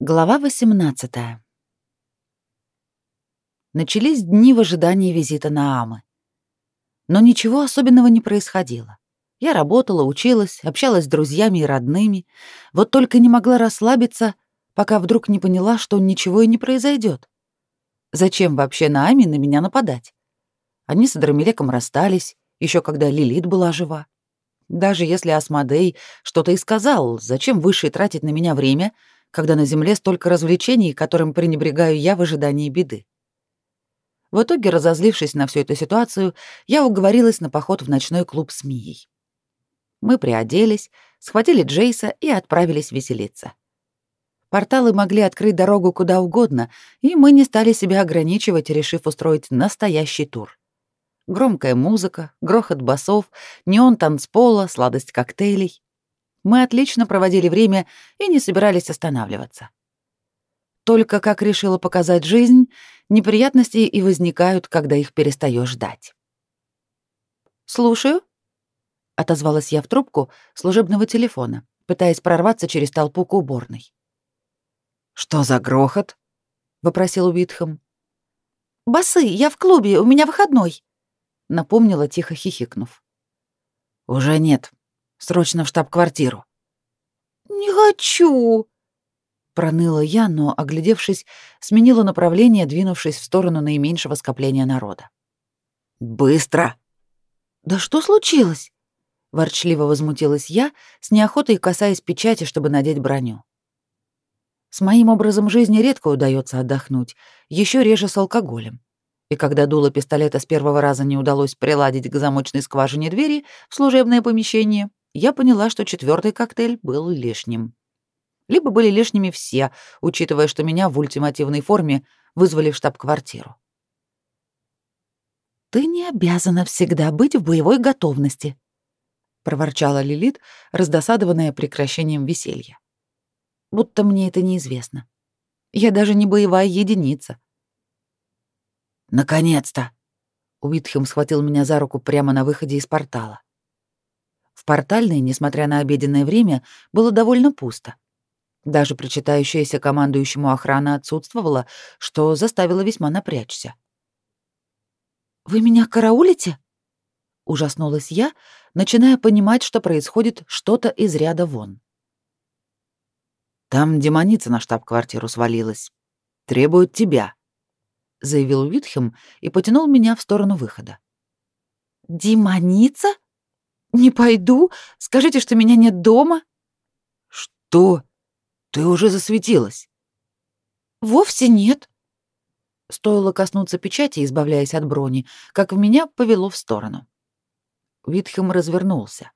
Глава 18. Начались дни в ожидании визита на Амы. Но ничего особенного не происходило. Я работала, училась, общалась с друзьями и родными, вот только не могла расслабиться, пока вдруг не поняла, что ничего и не произойдет. Зачем вообще на Ами на меня нападать? Они с Адрамелеком расстались, еще когда Лилит была жива. Даже если Асмодей что-то и сказал, зачем Высший тратить на меня время — когда на Земле столько развлечений, которым пренебрегаю я в ожидании беды. В итоге, разозлившись на всю эту ситуацию, я уговорилась на поход в ночной клуб с Мией. Мы приоделись, схватили Джейса и отправились веселиться. Порталы могли открыть дорогу куда угодно, и мы не стали себя ограничивать, решив устроить настоящий тур. Громкая музыка, грохот басов, неон танцпола, сладость коктейлей. Мы отлично проводили время и не собирались останавливаться. Только, как решила показать жизнь, неприятности и возникают, когда их перестаешь ждать. «Слушаю», — отозвалась я в трубку служебного телефона, пытаясь прорваться через толпу к уборной. «Что за грохот?» — вопросил Уитхэм. «Басы, я в клубе, у меня выходной», — напомнила, тихо хихикнув. «Уже нет. Срочно в штаб-квартиру». «Не хочу!» Проныла я, но, оглядевшись, сменила направление, двинувшись в сторону наименьшего скопления народа. «Быстро!» «Да что случилось?» Ворчливо возмутилась я, с неохотой касаясь печати, чтобы надеть броню. С моим образом жизни редко удается отдохнуть, еще реже с алкоголем. И когда дуло пистолета с первого раза не удалось приладить к замочной скважине двери в служебное помещение, я поняла, что четвертый коктейль был лишним. Либо были лишними все, учитывая, что меня в ультимативной форме вызвали в штаб-квартиру. «Ты не обязана всегда быть в боевой готовности», — проворчала Лилит, раздосадованная прекращением веселья. «Будто мне это неизвестно. Я даже не боевая единица». «Наконец-то!» Уитхем схватил меня за руку прямо на выходе из портала. В портальной, несмотря на обеденное время, было довольно пусто. Даже причитающаяся командующему охрана отсутствовала, что заставило весьма напрячься. «Вы меня караулите?» — ужаснулась я, начиная понимать, что происходит что-то из ряда вон. «Там демоница на штаб-квартиру свалилась. Требует тебя», — заявил Уитхем и потянул меня в сторону выхода. «Демоница?» «Не пойду. Скажите, что меня нет дома». «Что? Ты уже засветилась?» «Вовсе нет». Стоило коснуться печати, избавляясь от брони, как в меня повело в сторону. Витхем развернулся.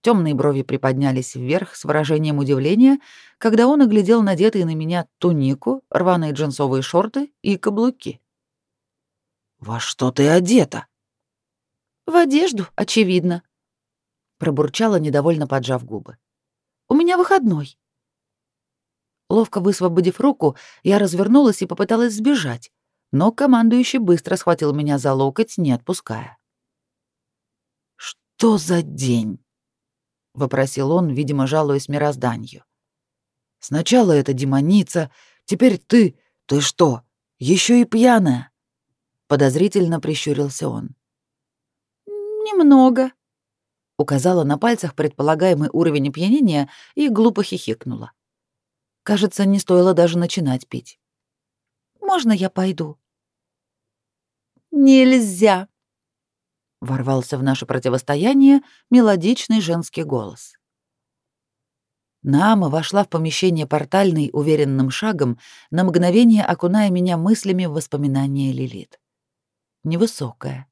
Темные брови приподнялись вверх с выражением удивления, когда он оглядел надетые на меня тунику, рваные джинсовые шорты и каблуки. «Во что ты одета?» «В одежду, очевидно», пробурчала, недовольно поджав губы. У меня выходной. Ловко высвободив руку, я развернулась и попыталась сбежать, но командующий быстро схватил меня за локоть, не отпуская. «Что за день?» — вопросил он, видимо, жалуясь мирозданию. «Сначала это демоница, теперь ты... Ты что, еще и пьяная?» Подозрительно прищурился он. «Немного», указала на пальцах предполагаемый уровень опьянения и глупо хихикнула. Кажется, не стоило даже начинать пить. «Можно я пойду?» «Нельзя!» — ворвался в наше противостояние мелодичный женский голос. Наама вошла в помещение портальной уверенным шагом, на мгновение окуная меня мыслями в воспоминания Лилит. Невысокая,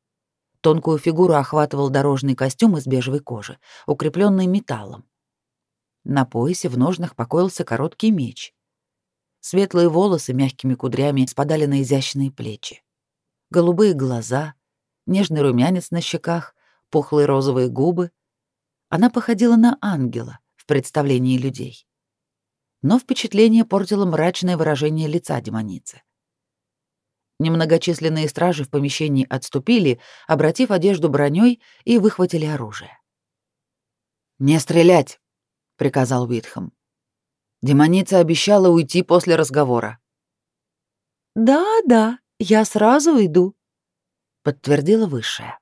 Тонкую фигуру охватывал дорожный костюм из бежевой кожи, укрепленный металлом. На поясе в ножнах покоился короткий меч. Светлые волосы мягкими кудрями спадали на изящные плечи. Голубые глаза, нежный румянец на щеках, пухлые розовые губы. Она походила на ангела в представлении людей. Но впечатление портило мрачное выражение лица демоницы. Немногочисленные стражи в помещении отступили, обратив одежду броней и выхватили оружие. «Не стрелять!» — приказал Уитхэм. Демоница обещала уйти после разговора. «Да-да, я сразу иду», — подтвердила высшая.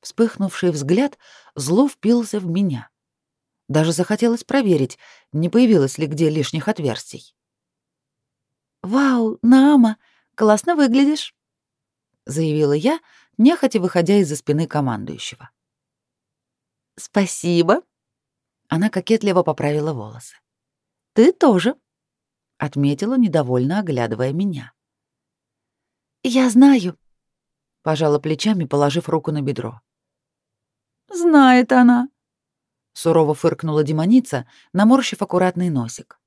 Вспыхнувший взгляд зло впился в меня. Даже захотелось проверить, не появилось ли где лишних отверстий. «Вау, Наама, классно выглядишь», — заявила я, нехотя выходя из-за спины командующего. «Спасибо», — она кокетливо поправила волосы. «Ты тоже», — отметила, недовольно оглядывая меня. «Я знаю», — пожала плечами, положив руку на бедро. «Знает она», — сурово фыркнула демоница, наморщив аккуратный носик.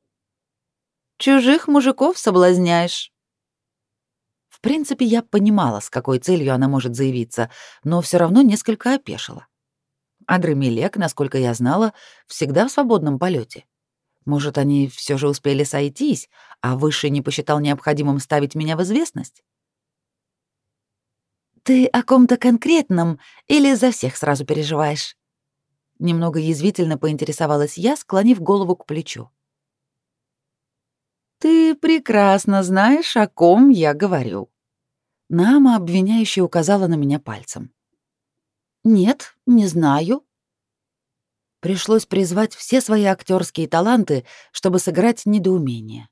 Чужих мужиков соблазняешь. В принципе, я понимала, с какой целью она может заявиться, но все равно несколько опешила. Адремилек, насколько я знала, всегда в свободном полете. Может, они все же успели сойтись, а Высший не посчитал необходимым ставить меня в известность? «Ты о ком-то конкретном или за всех сразу переживаешь?» Немного язвительно поинтересовалась я, склонив голову к плечу. «Ты прекрасно знаешь, о ком я говорю». Нама обвиняюще указала на меня пальцем. «Нет, не знаю». Пришлось призвать все свои актерские таланты, чтобы сыграть недоумение.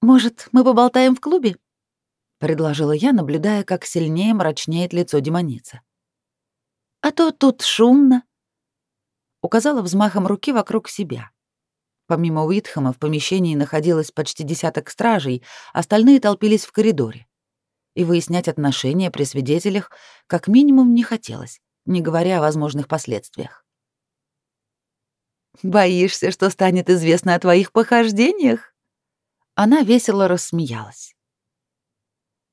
«Может, мы поболтаем в клубе?» — предложила я, наблюдая, как сильнее мрачнеет лицо демоницы. «А то тут шумно», — указала взмахом руки вокруг себя. Помимо Уитхэма в помещении находилось почти десяток стражей, остальные толпились в коридоре. И выяснять отношения при свидетелях как минимум не хотелось, не говоря о возможных последствиях. «Боишься, что станет известно о твоих похождениях?» Она весело рассмеялась.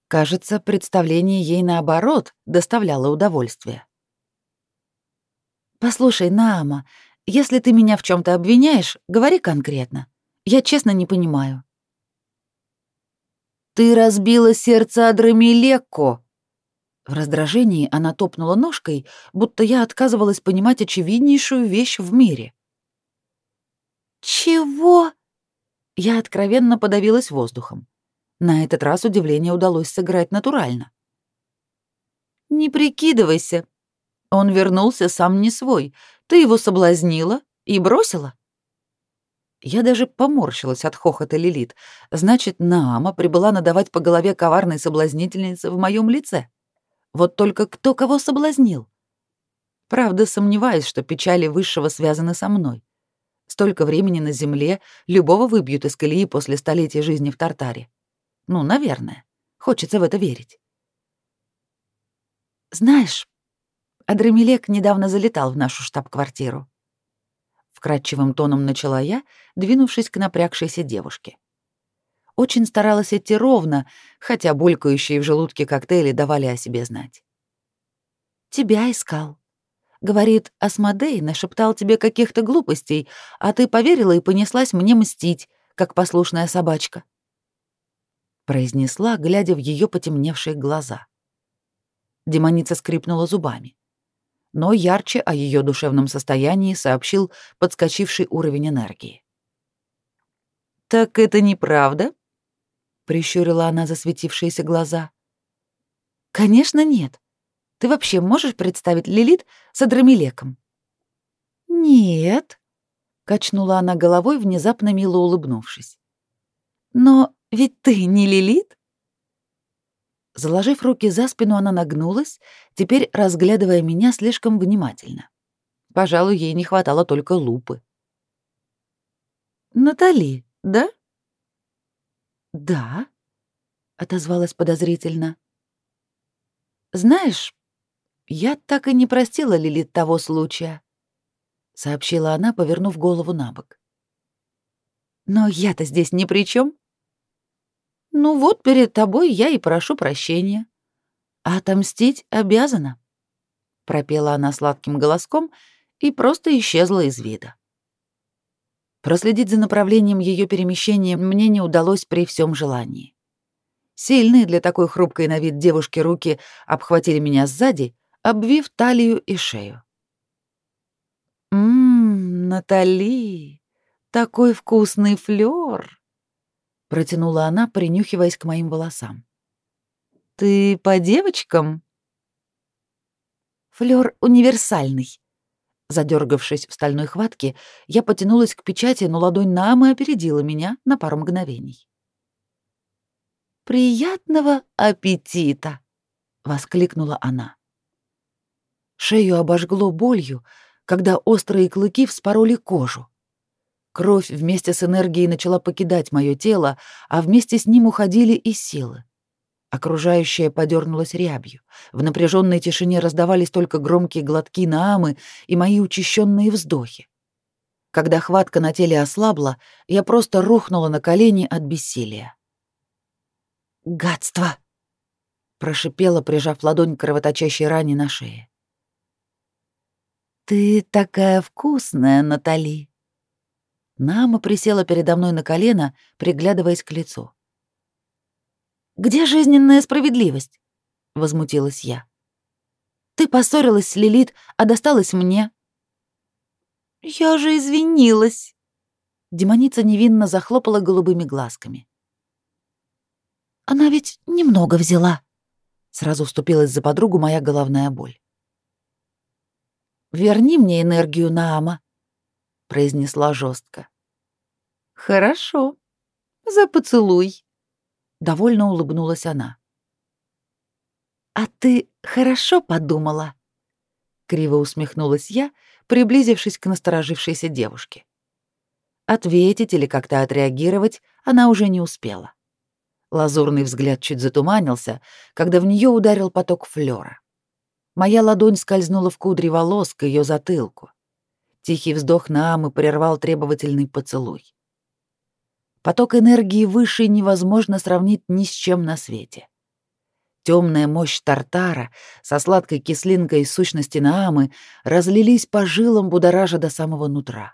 Кажется, представление ей наоборот доставляло удовольствие. «Послушай, Наама, если ты меня в чем то обвиняешь, говори конкретно. Я честно не понимаю». «Ты разбила сердце Адрамилекко!» В раздражении она топнула ножкой, будто я отказывалась понимать очевиднейшую вещь в мире. «Чего?» Я откровенно подавилась воздухом. На этот раз удивление удалось сыграть натурально. «Не прикидывайся. Он вернулся сам не свой, ты его соблазнила и бросила?» Я даже поморщилась от хохота Лилит. Значит, Наама прибыла надавать по голове коварной соблазнительницы в моем лице. Вот только кто кого соблазнил? Правда, сомневаюсь, что печали высшего связаны со мной. Столько времени на земле любого выбьют из колеи после столетия жизни в Тартаре. Ну, наверное. Хочется в это верить. Знаешь, Адрамелек недавно залетал в нашу штаб-квартиру. Вкрадчивым тоном начала я, двинувшись к напрягшейся девушке. Очень старалась идти ровно, хотя булькающие в желудке коктейли давали о себе знать. «Тебя искал. Говорит, Асмодей нашептал тебе каких-то глупостей, а ты поверила и понеслась мне мстить, как послушная собачка», — произнесла, глядя в ее потемневшие глаза. Демоница скрипнула зубами но ярче о ее душевном состоянии сообщил подскочивший уровень энергии. «Так это неправда?» — прищурила она засветившиеся глаза. «Конечно нет. Ты вообще можешь представить Лилит с Адрамелеком?» «Нет», — качнула она головой, внезапно мило улыбнувшись. «Но ведь ты не Лилит?» Заложив руки за спину, она нагнулась, теперь разглядывая меня слишком внимательно. Пожалуй, ей не хватало только лупы. «Натали, да?» «Да», — отозвалась подозрительно. «Знаешь, я так и не простила Лилит того случая», — сообщила она, повернув голову на бок. «Но я-то здесь ни при чем. Ну вот перед тобой я и прошу прощения. Отомстить обязана. Пропела она сладким голоском и просто исчезла из вида. Проследить за направлением ее перемещения мне не удалось при всем желании. Сильные для такой хрупкой на вид девушки руки обхватили меня сзади, обвив талию и шею. «Ммм, Натали, такой вкусный флёр!» — протянула она, принюхиваясь к моим волосам. «Ты по девочкам?» «Флёр универсальный». Задергавшись в стальной хватке, я потянулась к печати, но ладонь Наамы опередила меня на пару мгновений. «Приятного аппетита!» — воскликнула она. Шею обожгло болью, когда острые клыки вспороли кожу. Кровь вместе с энергией начала покидать мое тело, а вместе с ним уходили и силы. Окружающее подернулось рябью. В напряженной тишине раздавались только громкие глотки Наамы и мои учащенные вздохи. Когда хватка на теле ослабла, я просто рухнула на колени от бессилия. «Гадство!» — прошипела, прижав ладонь к кровоточащей ране на шее. «Ты такая вкусная, Натали!» Нама присела передо мной на колено, приглядываясь к лицу. «Где жизненная справедливость?» — возмутилась я. «Ты поссорилась с Лилит, а досталась мне». «Я же извинилась!» Демоница невинно захлопала голубыми глазками. «Она ведь немного взяла», — сразу вступилась за подругу моя головная боль. «Верни мне энергию Наама», — произнесла жестко. «Хорошо. За поцелуй», — довольно улыбнулась она. «А ты хорошо подумала?» — криво усмехнулась я, приблизившись к насторожившейся девушке. Ответить или как-то отреагировать она уже не успела. Лазурный взгляд чуть затуманился, когда в нее ударил поток флёра. Моя ладонь скользнула в кудри волос к ее затылку. Тихий вздох Наамы прервал требовательный поцелуй. Поток энергии выше невозможно сравнить ни с чем на свете. Темная мощь Тартара со сладкой кислинкой сущности Наамы разлились по жилам, будоража до самого нутра.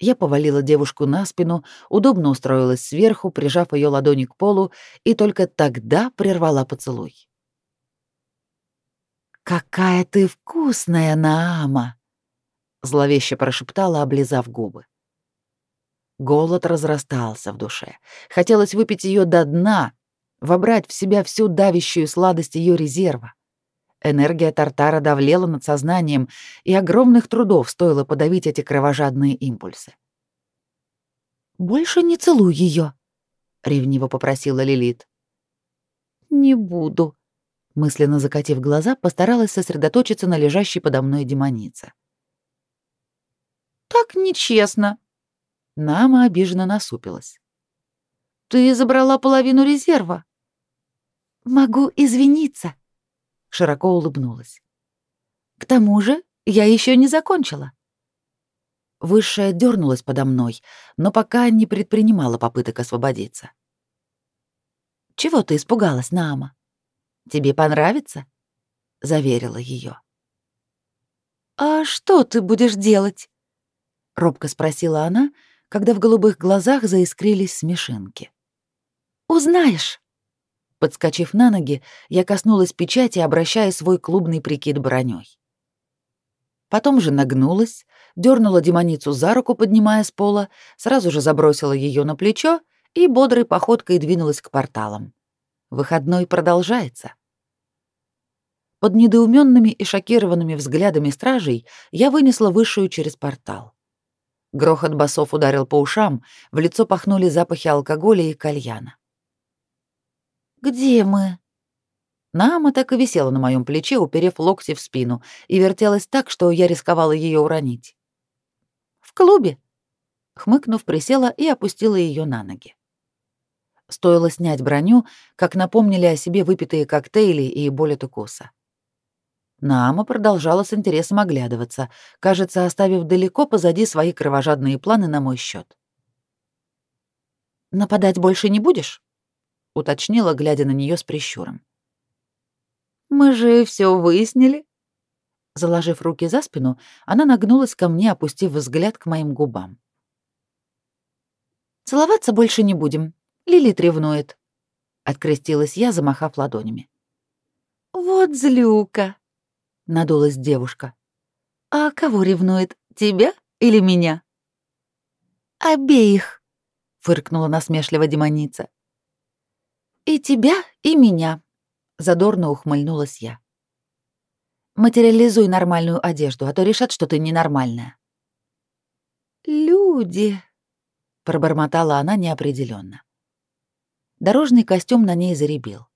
Я повалила девушку на спину, удобно устроилась сверху, прижав ее ладони к полу, и только тогда прервала поцелуй. «Какая ты вкусная, Наама!» — зловеще прошептала, облизав губы. Голод разрастался в душе. Хотелось выпить ее до дна, вобрать в себя всю давящую сладость ее резерва. Энергия Тартара давлела над сознанием, и огромных трудов стоило подавить эти кровожадные импульсы. «Больше не целуй ее, ревниво попросила Лилит. «Не буду», мысленно закатив глаза, постаралась сосредоточиться на лежащей подо мной демонице. «Так нечестно!» Нама обиженно насупилась. «Ты забрала половину резерва». «Могу извиниться», — широко улыбнулась. «К тому же я еще не закончила». Высшая дернулась подо мной, но пока не предпринимала попыток освободиться. «Чего ты испугалась, Нама?» Тебе понравится?» — заверила ее. «А что ты будешь делать?» — робко спросила она, когда в голубых глазах заискрились смешинки. «Узнаешь!» Подскочив на ноги, я коснулась печати, обращая свой клубный прикид броней. Потом же нагнулась, дернула демоницу за руку, поднимая с пола, сразу же забросила ее на плечо и бодрой походкой двинулась к порталам. Выходной продолжается. Под недоуменными и шокированными взглядами стражей я вынесла высшую через портал. Грохот басов ударил по ушам, в лицо пахнули запахи алкоголя и кальяна. «Где мы?» Нама так и висела на моем плече, уперев локти в спину, и вертелась так, что я рисковала ее уронить. «В клубе», — хмыкнув, присела и опустила ее на ноги. Стоило снять броню, как напомнили о себе выпитые коктейли и боль от укуса. Наама продолжала с интересом оглядываться, кажется, оставив далеко позади свои кровожадные планы на мой счет. «Нападать больше не будешь?» — уточнила, глядя на нее с прищуром. «Мы же все выяснили». Заложив руки за спину, она нагнулась ко мне, опустив взгляд к моим губам. «Целоваться больше не будем. Лили ревнует», — открестилась я, замахав ладонями. «Вот злюка», надулась девушка. А кого ревнует, тебя или меня? «Обеих», — фыркнула насмешливо демоница. «И тебя, и меня», — задорно ухмыльнулась я. «Материализуй нормальную одежду, а то решат, что ты ненормальная». «Люди», — пробормотала она неопределенно. Дорожный костюм на ней заребил.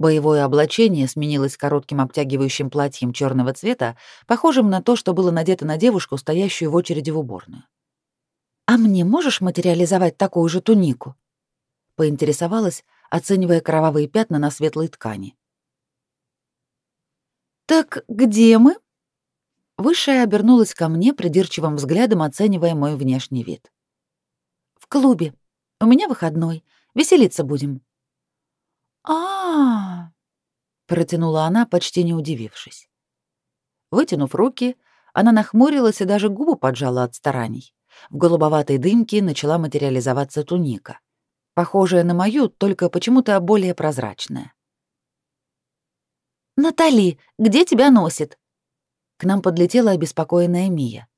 Боевое облачение сменилось коротким обтягивающим платьем черного цвета, похожим на то, что было надето на девушку, стоящую в очереди в уборную. «А мне можешь материализовать такую же тунику?» — поинтересовалась, оценивая кровавые пятна на светлой ткани. «Так где мы?» Высшая обернулась ко мне, придирчивым взглядом оценивая мой внешний вид. «В клубе. У меня выходной. Веселиться будем». А, протянула она, почти не удивившись. Вытянув руки, она нахмурилась и даже губы поджала от стараний. В голубоватой дымке начала материализоваться туника, похожая на мою, только почему-то более прозрачная. «Натали, где тебя носит?» К нам подлетела обеспокоенная Мия.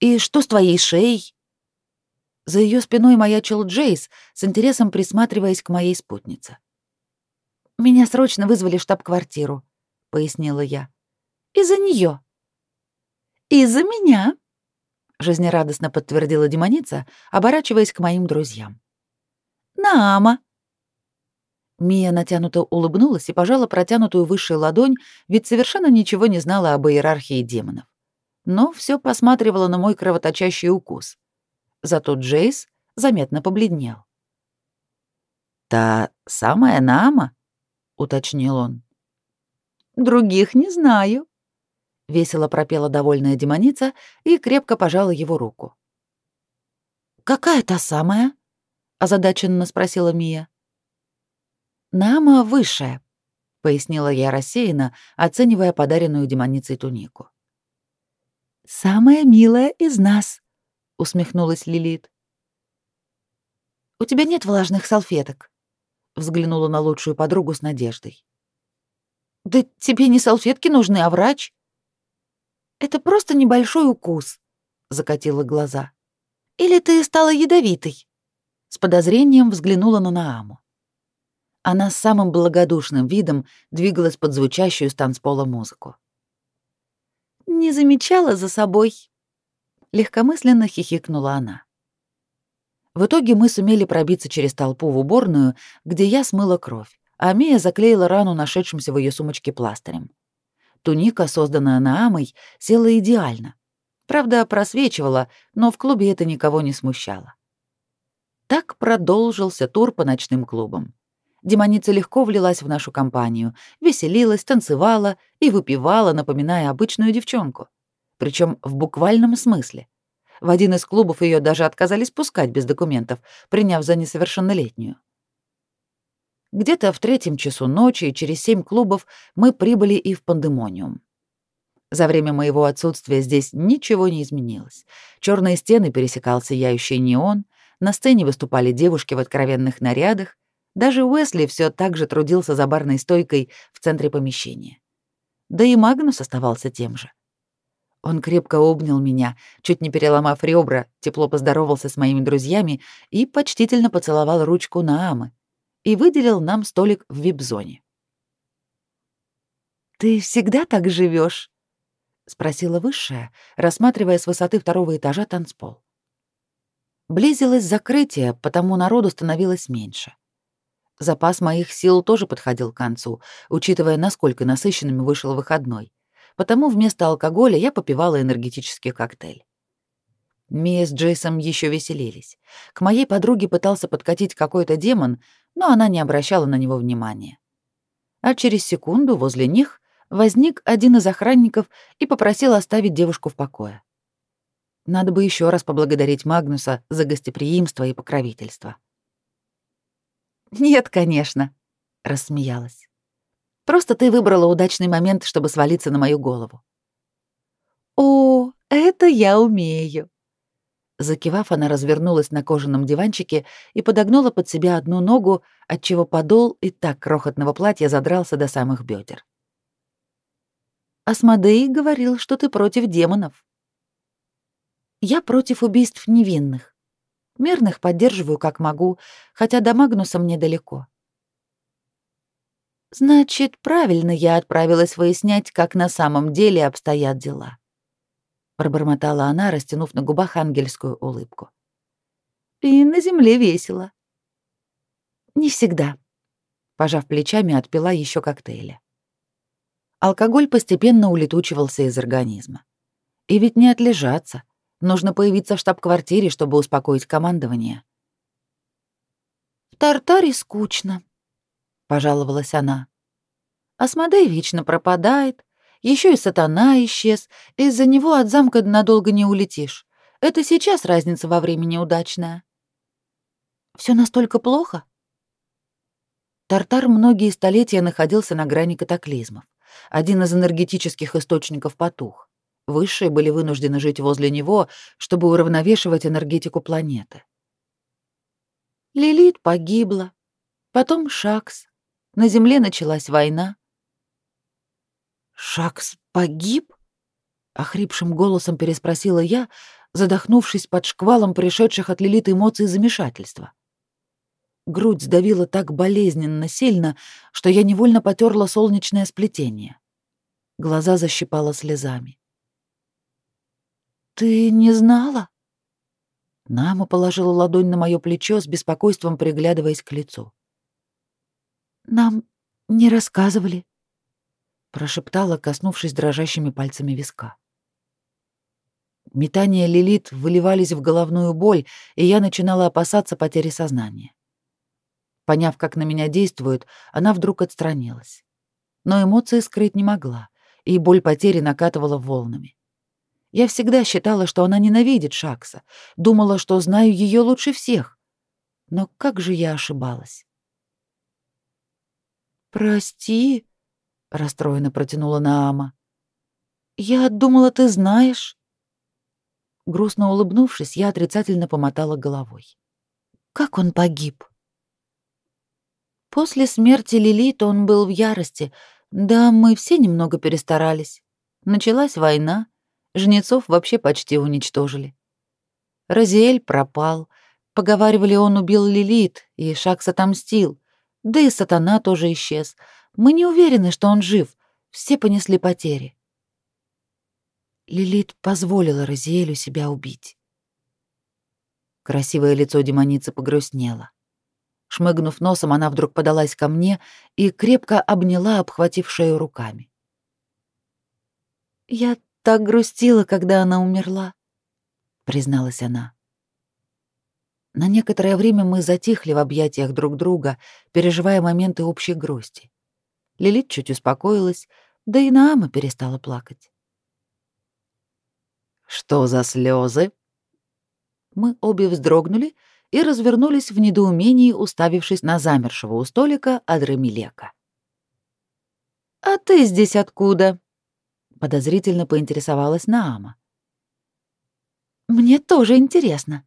«И что с твоей шеей?» За ее спиной маячил Джейс, с интересом присматриваясь к моей спутнице. «Меня срочно вызвали в штаб-квартиру», — пояснила я. «Из-за нее. «Из-за меня», — жизнерадостно подтвердила демоница, оборачиваясь к моим друзьям. «Наама». Мия натянуто улыбнулась и пожала протянутую высшую ладонь, ведь совершенно ничего не знала об иерархии демонов. Но все посматривала на мой кровоточащий укус. Зато Джейс заметно побледнел. «Та самая Наама?» — уточнил он. «Других не знаю», — весело пропела довольная демоница и крепко пожала его руку. «Какая та самая?» — озадаченно спросила Мия. «Нама высшая», — пояснила я рассеянно, оценивая подаренную демоницей тунику. «Самая милая из нас», — усмехнулась Лилит. «У тебя нет влажных салфеток?» Взглянула на лучшую подругу с надеждой. Да тебе не салфетки нужны, а врач. Это просто небольшой укус, закатила глаза. Или ты стала ядовитой? С подозрением взглянула на Нааму. Она с самым благодушным видом двигалась под звучащую с танцпола музыку. «Не замечала за собой?» Легкомысленно хихикнула она. В итоге мы сумели пробиться через толпу в уборную, где я смыла кровь, а Мия заклеила рану нашедшимся в ее сумочке пластырем. Туника, созданная Наамой, села идеально. Правда, просвечивала, но в клубе это никого не смущало. Так продолжился тур по ночным клубам. Демоница легко влилась в нашу компанию, веселилась, танцевала и выпивала, напоминая обычную девчонку. Причем в буквальном смысле — в один из клубов ее даже отказались пускать без документов, приняв за несовершеннолетнюю. Где-то в третьем часу ночи через семь клубов мы прибыли и в Пандемониум. За время моего отсутствия здесь ничего не изменилось. Черные стены пересекал сияющий неон, на сцене выступали девушки в откровенных нарядах, даже Уэсли все так же трудился за барной стойкой в центре помещения. Да и Магнус оставался тем же. Он крепко обнял меня, чуть не переломав ребра, тепло поздоровался с моими друзьями и почтительно поцеловал ручку Наамы и выделил нам столик в вип-зоне. «Ты всегда так живешь? спросила высшая, рассматривая с высоты второго этажа танцпол. Близилось закрытие, потому народу становилось меньше. Запас моих сил тоже подходил к концу, учитывая, насколько насыщенными вышел выходной потому вместо алкоголя я попивала энергетический коктейль. Мия с Джейсом еще веселились. К моей подруге пытался подкатить какой-то демон, но она не обращала на него внимания. А через секунду возле них возник один из охранников и попросил оставить девушку в покое. Надо бы еще раз поблагодарить Магнуса за гостеприимство и покровительство. «Нет, конечно», — рассмеялась. Просто ты выбрала удачный момент, чтобы свалиться на мою голову. О, это я умею. Закивав, она развернулась на кожаном диванчике и подогнула под себя одну ногу, отчего подол и так крохотного платья задрался до самых бедер. Асмодей говорил, что ты против демонов. Я против убийств невинных, Мирных поддерживаю как могу, хотя до Магнуса мне далеко. Значит, правильно я отправилась выяснять, как на самом деле обстоят дела. Пробормотала она, растянув на губах ангельскую улыбку. И на земле весело. Не всегда. Пожав плечами, отпила еще коктейля. Алкоголь постепенно улетучивался из организма. И ведь не отлежаться. Нужно появиться в штаб-квартире, чтобы успокоить командование. «В Тартаре скучно», — пожаловалась она. «Асмодей вечно пропадает, еще и сатана исчез, из-за него от замка надолго не улетишь. Это сейчас разница во времени удачная». Все настолько плохо?» Тартар многие столетия находился на грани катаклизмов. Один из энергетических источников потух. Высшие были вынуждены жить возле него, чтобы уравновешивать энергетику планеты. Лилит погибла, потом Шакс. На Земле началась война. «Шакс погиб?» — охрипшим голосом переспросила я, задохнувшись под шквалом пришедших от Лилит эмоций замешательства. Грудь сдавила так болезненно сильно, что я невольно потерла солнечное сплетение. Глаза защипала слезами. «Ты не знала?» Нама положила ладонь на мое плечо с беспокойством, приглядываясь к лицу. «Нам не рассказывали», — прошептала, коснувшись дрожащими пальцами виска. Метания Лилит выливались в головную боль, и я начинала опасаться потери сознания. Поняв, как на меня действуют, она вдруг отстранилась. Но эмоции скрыть не могла, и боль потери накатывала волнами. Я всегда считала, что она ненавидит Шакса, думала, что знаю ее лучше всех. Но как же я ошибалась? «Прости», — расстроенно протянула Наама. «Я думала, ты знаешь». Грустно улыбнувшись, я отрицательно помотала головой. «Как он погиб?» После смерти Лилит он был в ярости. Да, мы все немного перестарались. Началась война, Жнецов вообще почти уничтожили. Розиэль пропал. Поговаривали, он убил Лилит, и Шакс отомстил. Да и сатана тоже исчез. Мы не уверены, что он жив. Все понесли потери. Лилит позволила Розиэлю себя убить. Красивое лицо демоницы погрустнело. Шмыгнув носом, она вдруг подалась ко мне и крепко обняла, обхватив шею руками. «Я так грустила, когда она умерла», — призналась она. На некоторое время мы затихли в объятиях друг друга, переживая моменты общей грусти. Лилит чуть успокоилась, да и Наама перестала плакать. «Что за слезы? Мы обе вздрогнули и развернулись в недоумении, уставившись на замершего у столика Адрамилека. «А ты здесь откуда?» подозрительно поинтересовалась Наама. Мне тоже интересно.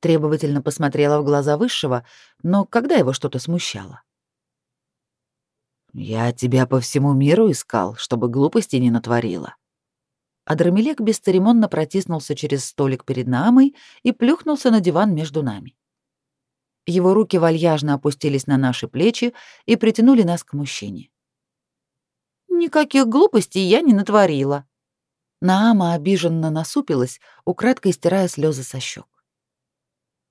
Требовательно посмотрела в глаза высшего, но когда его что-то смущало. Я тебя по всему миру искал, чтобы глупости не натворила. Адрамелек бесцеремонно протиснулся через столик перед Наамой и плюхнулся на диван между нами. Его руки вальяжно опустились на наши плечи и притянули нас к мужчине. Никаких глупостей я не натворила. Наама обиженно насупилась, украдкой стирая слезы со щек.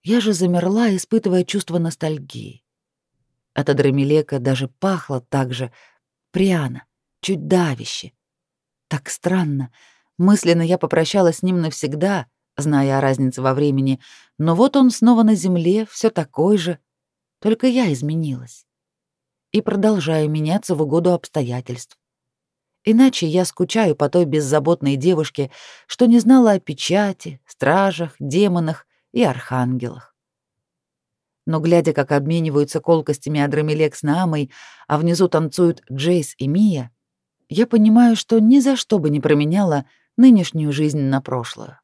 Я же замерла, испытывая чувство ностальгии. От Адрамелека даже пахло так же пряно, чуть давище. Так странно. Мысленно я попрощалась с ним навсегда, зная о разнице во времени, но вот он снова на земле, все такой же, только я изменилась. И продолжаю меняться в угоду обстоятельств. Иначе я скучаю по той беззаботной девушке, что не знала о печати, стражах, демонах и архангелах. Но глядя, как обмениваются колкостями Адрамелек с Наамой, а внизу танцуют Джейс и Мия, я понимаю, что ни за что бы не променяла нынешнюю жизнь на прошлое.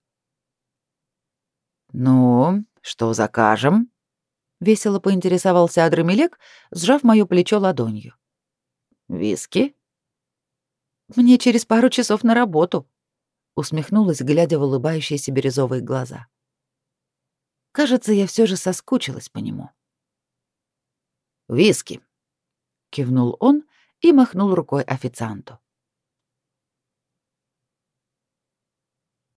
«Ну, что закажем?» — весело поинтересовался Адрамелек, сжав моё плечо ладонью. «Виски?» Мне через пару часов на работу, усмехнулась, глядя в улыбающиеся бирюзовые глаза. Кажется, я все же соскучилась по нему. «Виски», — кивнул он и махнул рукой официанту.